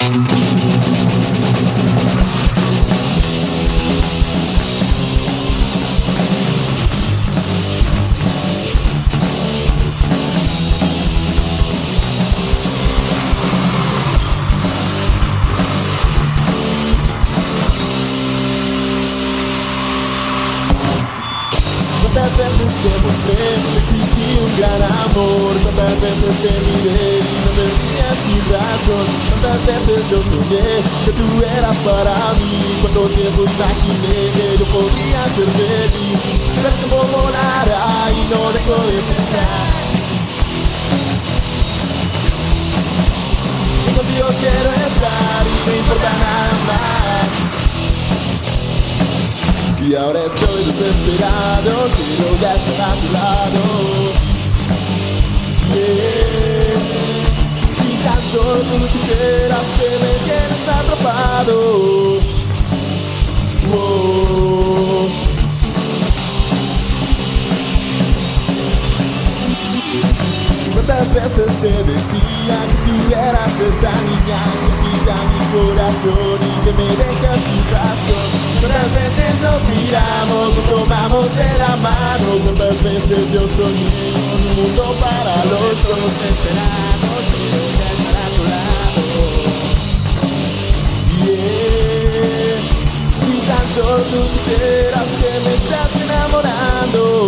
Thank you. Cuántas veces te mostré que existía un gran amor Cuántas veces te miré y no me veías sin razón Cuántas veces yo que tú eras para mí Cuánto tiempo imaginé que yo podía ser feliz tiempo volará y no dejo de pensar ahora estoy desesperado, quiero ya estar a tu lado. Yeah. Y tanto tú supieras que me tienes atrapado. Oh. Cuántas veces te decía que tú eras esa niña que quita mi corazón y que me deja sin miramos, tomamos de la mano, cuántas veces yo soñé un mundo para los dos esperados, quiero ya estar a tu lado. Yeah. Si tan solo tú supieras que me estás enamorando.